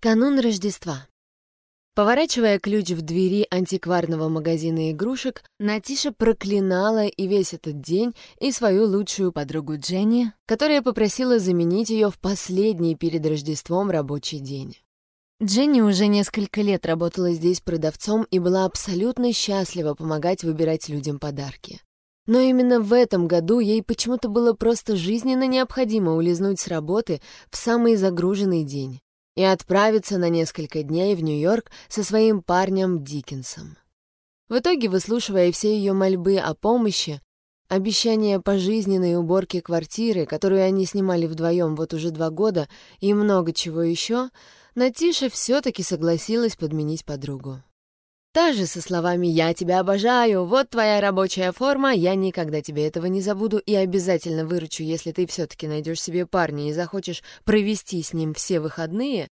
Канун Рождества. Поворачивая ключ в двери антикварного магазина игрушек, Натиша проклинала и весь этот день, и свою лучшую подругу Дженни, которая попросила заменить ее в последний перед Рождеством рабочий день. Дженни уже несколько лет работала здесь продавцом и была абсолютно счастлива помогать выбирать людям подарки. Но именно в этом году ей почему-то было просто жизненно необходимо улизнуть с работы в самый загруженный день и отправиться на несколько дней в Нью-Йорк со своим парнем Диккенсом. В итоге, выслушивая все ее мольбы о помощи, обещания пожизненной уборки квартиры, которую они снимали вдвоем вот уже два года, и много чего еще, Натиша все-таки согласилась подменить подругу. Та же со словами «Я тебя обожаю, вот твоя рабочая форма, я никогда тебе этого не забуду и обязательно выручу, если ты все-таки найдешь себе парня и захочешь провести с ним все выходные»,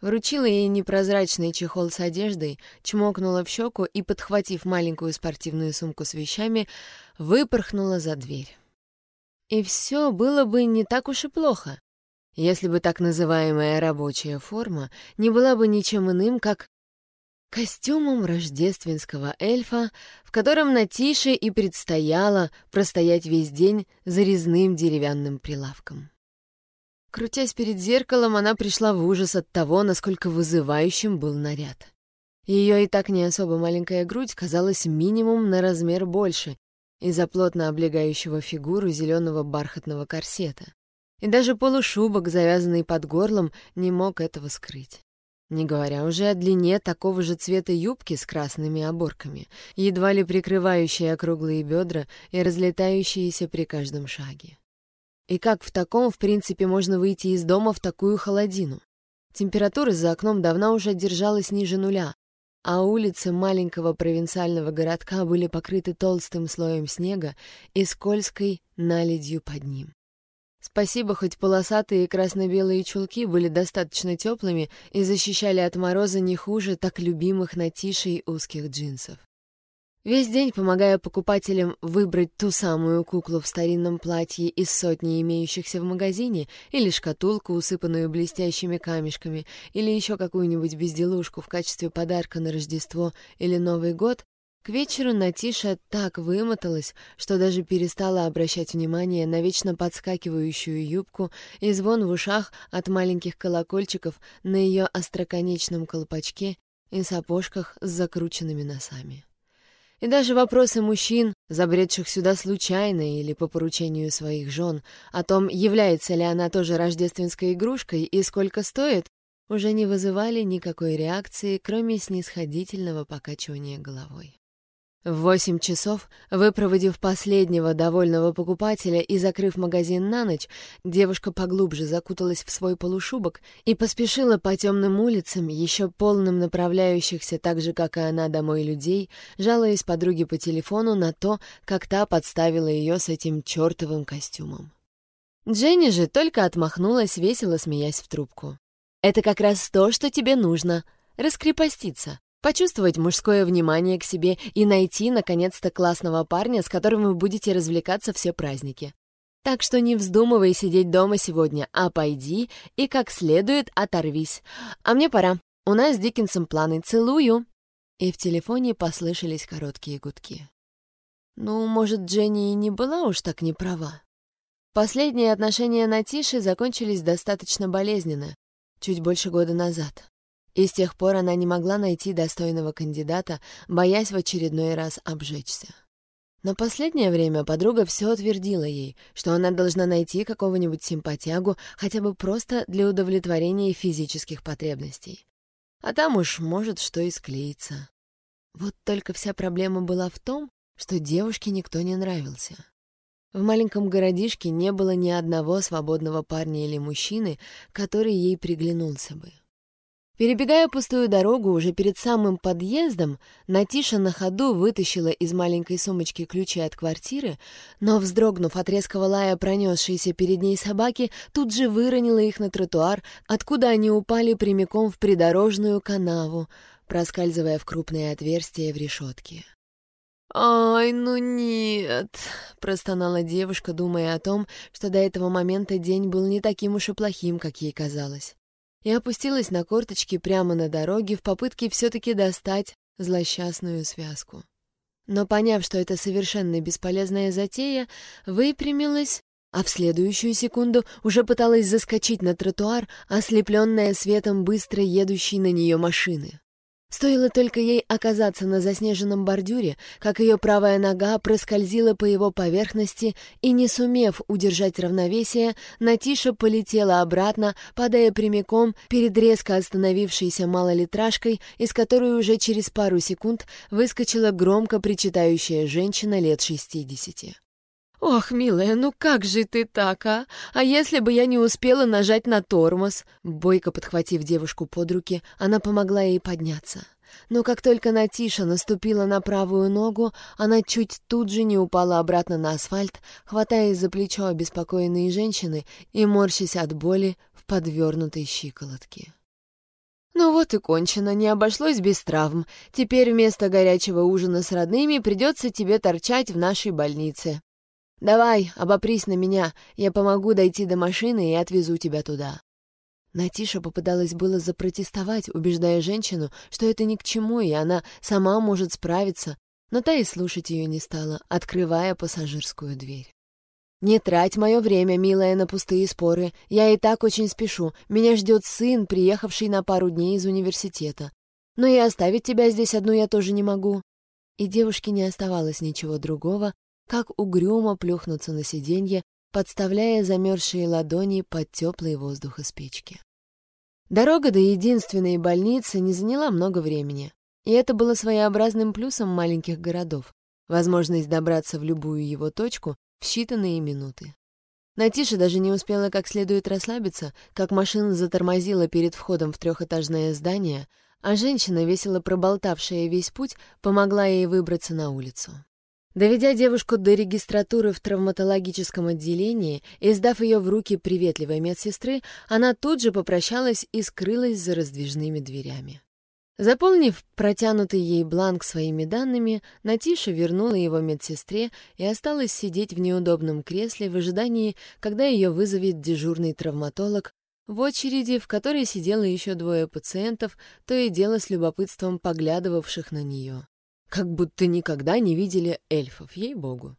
вручила ей непрозрачный чехол с одеждой, чмокнула в щеку и, подхватив маленькую спортивную сумку с вещами, выпорхнула за дверь. И все было бы не так уж и плохо, если бы так называемая рабочая форма не была бы ничем иным, как костюмом рождественского эльфа, в котором на тише и предстояло простоять весь день за резным деревянным прилавком. Крутясь перед зеркалом, она пришла в ужас от того, насколько вызывающим был наряд. Ее и так не особо маленькая грудь казалась минимум на размер больше из-за плотно облегающего фигуру зеленого бархатного корсета. И даже полушубок, завязанный под горлом, не мог этого скрыть. Не говоря уже о длине такого же цвета юбки с красными оборками, едва ли прикрывающие округлые бедра и разлетающиеся при каждом шаге. И как в таком, в принципе, можно выйти из дома в такую холодину? Температура за окном давно уже держалась ниже нуля, а улицы маленького провинциального городка были покрыты толстым слоем снега и скользкой наледью под ним. Спасибо, хоть полосатые красно-белые чулки были достаточно теплыми и защищали от мороза не хуже так любимых на тише узких джинсов. Весь день, помогая покупателям выбрать ту самую куклу в старинном платье из сотни имеющихся в магазине, или шкатулку, усыпанную блестящими камешками, или еще какую-нибудь безделушку в качестве подарка на Рождество или Новый год, к вечеру Натиша так вымоталась, что даже перестала обращать внимание на вечно подскакивающую юбку и звон в ушах от маленьких колокольчиков на ее остроконечном колпачке и сапожках с закрученными носами. И даже вопросы мужчин, забредших сюда случайно или по поручению своих жен, о том, является ли она тоже рождественской игрушкой и сколько стоит, уже не вызывали никакой реакции, кроме снисходительного покачивания головой. В восемь часов, выпроводив последнего довольного покупателя и закрыв магазин на ночь, девушка поглубже закуталась в свой полушубок и поспешила по темным улицам, еще полным направляющихся так же, как и она, домой людей, жалуясь подруге по телефону на то, как та подставила ее с этим чертовым костюмом. Дженни же только отмахнулась, весело смеясь в трубку. «Это как раз то, что тебе нужно — раскрепоститься почувствовать мужское внимание к себе и найти, наконец-то, классного парня, с которым вы будете развлекаться все праздники. Так что не вздумывай сидеть дома сегодня, а пойди и как следует оторвись. А мне пора. У нас с Диккенсом планы. Целую!» И в телефоне послышались короткие гудки. Ну, может, Дженни и не была уж так не права. Последние отношения на Тише закончились достаточно болезненно, чуть больше года назад. И с тех пор она не могла найти достойного кандидата, боясь в очередной раз обжечься. Но последнее время подруга все утвердила ей, что она должна найти какого-нибудь симпатягу хотя бы просто для удовлетворения физических потребностей. А там уж может что и склеится. Вот только вся проблема была в том, что девушке никто не нравился. В маленьком городишке не было ни одного свободного парня или мужчины, который ей приглянулся бы. Перебегая пустую дорогу уже перед самым подъездом, Натиша на ходу вытащила из маленькой сумочки ключи от квартиры, но, вздрогнув от резкого лая пронесшейся перед ней собаки, тут же выронила их на тротуар, откуда они упали прямиком в придорожную канаву, проскальзывая в крупные отверстия в решетке. «Ай, ну нет!» — простонала девушка, думая о том, что до этого момента день был не таким уж и плохим, как ей казалось. И опустилась на корточки прямо на дороге в попытке все-таки достать злосчастную связку. Но поняв, что это совершенно бесполезная затея, выпрямилась, а в следующую секунду уже пыталась заскочить на тротуар, ослепленная светом быстро едущей на нее машины. Стоило только ей оказаться на заснеженном бордюре, как ее правая нога проскользила по его поверхности и, не сумев удержать равновесие, Натиша полетела обратно, падая прямиком перед резко остановившейся малолитражкой, из которой уже через пару секунд выскочила громко причитающая женщина лет шестидесяти. «Ох, милая, ну как же ты так, а? А если бы я не успела нажать на тормоз?» Бойко подхватив девушку под руки, она помогла ей подняться. Но как только Натиша наступила на правую ногу, она чуть тут же не упала обратно на асфальт, хватаясь за плечо обеспокоенной женщины и морщась от боли в подвернутой щиколотке. Ну вот и кончено, не обошлось без травм. Теперь вместо горячего ужина с родными придется тебе торчать в нашей больнице. «Давай, обопрись на меня, я помогу дойти до машины и отвезу тебя туда». Натиша попыталась было запротестовать, убеждая женщину, что это ни к чему, и она сама может справиться, но та и слушать ее не стала, открывая пассажирскую дверь. «Не трать мое время, милая, на пустые споры. Я и так очень спешу. Меня ждет сын, приехавший на пару дней из университета. Но и оставить тебя здесь одну я тоже не могу». И девушке не оставалось ничего другого, как угрюмо плюхнуться на сиденье, подставляя замерзшие ладони под теплый воздух из печки. Дорога до единственной больницы не заняла много времени, и это было своеобразным плюсом маленьких городов — возможность добраться в любую его точку в считанные минуты. Натиша даже не успела как следует расслабиться, как машина затормозила перед входом в трехэтажное здание, а женщина, весело проболтавшая весь путь, помогла ей выбраться на улицу. Доведя девушку до регистратуры в травматологическом отделении и сдав ее в руки приветливой медсестры, она тут же попрощалась и скрылась за раздвижными дверями. Заполнив протянутый ей бланк своими данными, Натиша вернула его медсестре и осталась сидеть в неудобном кресле в ожидании, когда ее вызовет дежурный травматолог, в очереди, в которой сидело еще двое пациентов, то и дело с любопытством поглядывавших на нее. Как будто никогда не видели эльфов, ей-богу.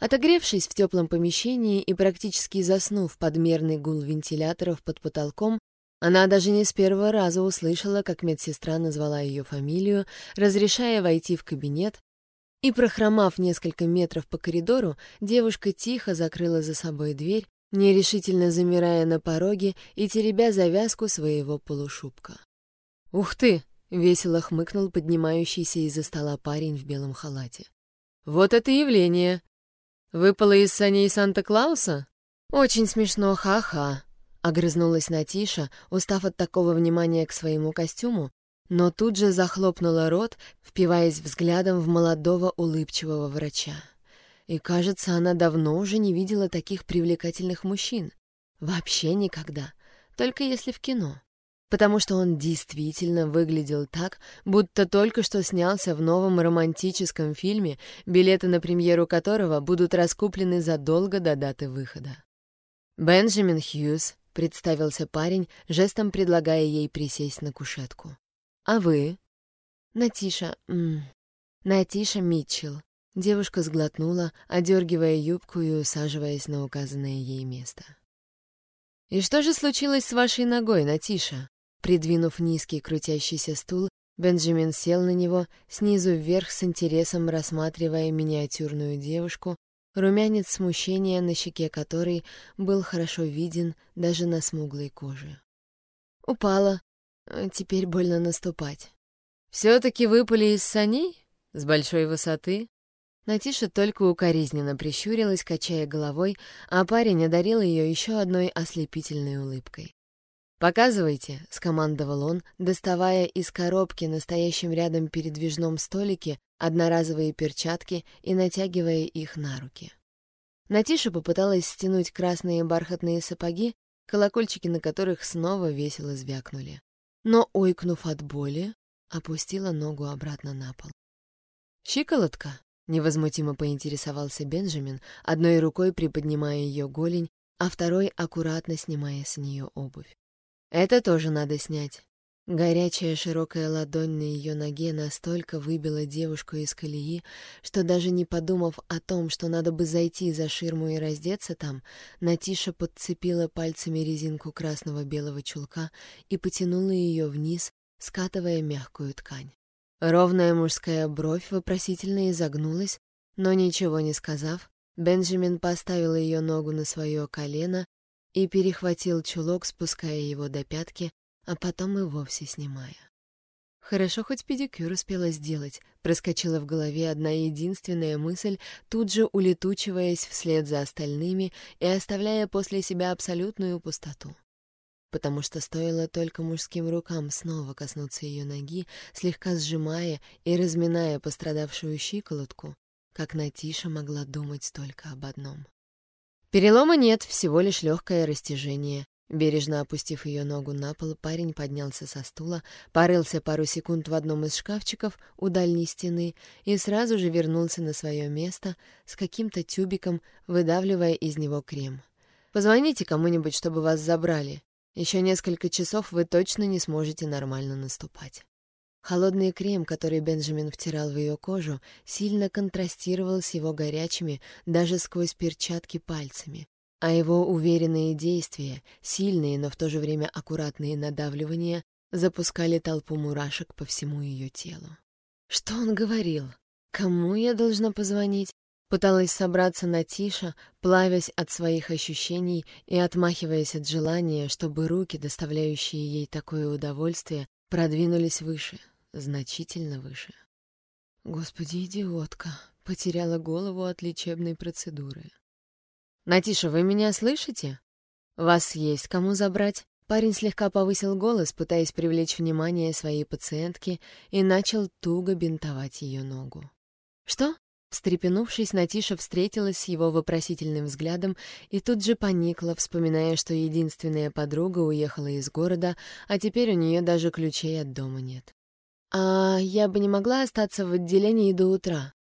Отогревшись в теплом помещении и практически заснув под мерный гул вентиляторов под потолком, она даже не с первого раза услышала, как медсестра назвала ее фамилию, разрешая войти в кабинет, и, прохромав несколько метров по коридору, девушка тихо закрыла за собой дверь, нерешительно замирая на пороге и теребя завязку своего полушубка. «Ух ты!» — весело хмыкнул поднимающийся из-за стола парень в белом халате. «Вот это явление! Выпало из саней Санта-Клауса? Очень смешно, ха-ха!» — огрызнулась Натиша, устав от такого внимания к своему костюму, но тут же захлопнула рот, впиваясь взглядом в молодого улыбчивого врача. И, кажется, она давно уже не видела таких привлекательных мужчин. Вообще никогда, только если в кино потому что он действительно выглядел так, будто только что снялся в новом романтическом фильме, билеты на премьеру которого будут раскуплены задолго до даты выхода. «Бенджамин Хьюз», — представился парень, жестом предлагая ей присесть на кушетку. «А вы?» «Натиша... М -м, Натиша Митчелл». Девушка сглотнула, одергивая юбку и усаживаясь на указанное ей место. «И что же случилось с вашей ногой, Натиша?» Придвинув низкий крутящийся стул, Бенджамин сел на него, снизу вверх с интересом рассматривая миниатюрную девушку, румянец смущения на щеке которой был хорошо виден даже на смуглой коже. Упала. Теперь больно наступать. «Все-таки выпали из саней? С большой высоты?» Натиша только укоризненно прищурилась, качая головой, а парень одарил ее еще одной ослепительной улыбкой. «Показывайте», — скомандовал он, доставая из коробки на рядом передвижном столике одноразовые перчатки и натягивая их на руки. Натиша попыталась стянуть красные бархатные сапоги, колокольчики на которых снова весело звякнули. Но, ойкнув от боли, опустила ногу обратно на пол. «Щиколотка?» — невозмутимо поинтересовался Бенджамин, одной рукой приподнимая ее голень, а второй аккуратно снимая с нее обувь. Это тоже надо снять. Горячая широкая ладонь на ее ноге настолько выбила девушку из колеи, что даже не подумав о том, что надо бы зайти за ширму и раздеться там, Натиша подцепила пальцами резинку красного белого чулка и потянула ее вниз, скатывая мягкую ткань. Ровная мужская бровь вопросительно изогнулась, но ничего не сказав, Бенджамин поставил ее ногу на свое колено и перехватил чулок, спуская его до пятки, а потом и вовсе снимая. Хорошо хоть педикюр успела сделать, проскочила в голове одна единственная мысль, тут же улетучиваясь вслед за остальными и оставляя после себя абсолютную пустоту. Потому что стоило только мужским рукам снова коснуться ее ноги, слегка сжимая и разминая пострадавшую щиколотку, как Натиша могла думать только об одном. Перелома нет, всего лишь легкое растяжение. Бережно опустив ее ногу на пол, парень поднялся со стула, порылся пару секунд в одном из шкафчиков у дальней стены и сразу же вернулся на свое место с каким-то тюбиком, выдавливая из него крем. «Позвоните кому-нибудь, чтобы вас забрали. Еще несколько часов вы точно не сможете нормально наступать». Холодный крем, который Бенджамин втирал в ее кожу, сильно контрастировал с его горячими, даже сквозь перчатки пальцами, а его уверенные действия, сильные, но в то же время аккуратные надавливания, запускали толпу мурашек по всему ее телу. Что он говорил? Кому я должна позвонить? Пыталась собраться на тише, плавясь от своих ощущений и отмахиваясь от желания, чтобы руки, доставляющие ей такое удовольствие, продвинулись выше, значительно выше. Господи, идиотка, потеряла голову от лечебной процедуры. «Натиша, вы меня слышите? Вас есть кому забрать?» Парень слегка повысил голос, пытаясь привлечь внимание своей пациентки, и начал туго бинтовать ее ногу. «Что?» Встрепенувшись, Натиша встретилась с его вопросительным взглядом и тут же поникла, вспоминая, что единственная подруга уехала из города, а теперь у нее даже ключей от дома нет. «А я бы не могла остаться в отделении до утра?»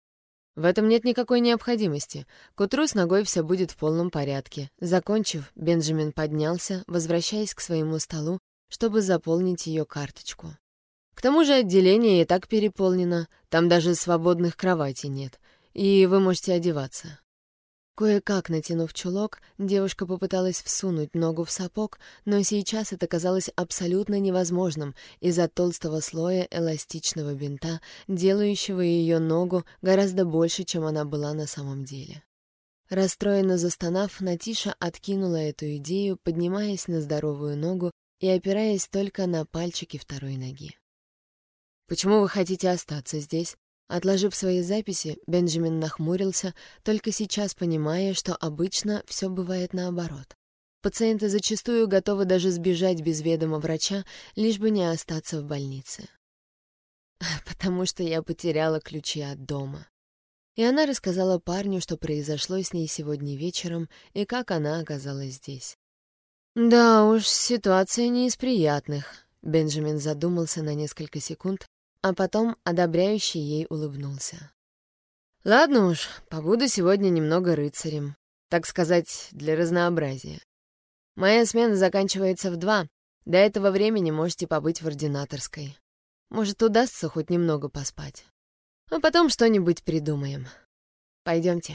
В этом нет никакой необходимости. К утру с ногой все будет в полном порядке. Закончив, Бенджамин поднялся, возвращаясь к своему столу, чтобы заполнить ее карточку. К тому же отделение и так переполнено, там даже свободных кроватей нет, и вы можете одеваться. Кое-как натянув чулок, девушка попыталась всунуть ногу в сапог, но сейчас это казалось абсолютно невозможным из-за толстого слоя эластичного бинта, делающего ее ногу гораздо больше, чем она была на самом деле. Расстроенно застонав, Натиша откинула эту идею, поднимаясь на здоровую ногу и опираясь только на пальчики второй ноги. «Почему вы хотите остаться здесь?» Отложив свои записи, Бенджамин нахмурился, только сейчас понимая, что обычно все бывает наоборот. Пациенты зачастую готовы даже сбежать без ведома врача, лишь бы не остаться в больнице. «Потому что я потеряла ключи от дома». И она рассказала парню, что произошло с ней сегодня вечером и как она оказалась здесь. «Да уж, ситуация не из приятных», — Бенджамин задумался на несколько секунд, а потом одобряющий ей улыбнулся. «Ладно уж, побуду сегодня немного рыцарем, так сказать, для разнообразия. Моя смена заканчивается в два, до этого времени можете побыть в ординаторской. Может, удастся хоть немного поспать. А потом что-нибудь придумаем. Пойдемте.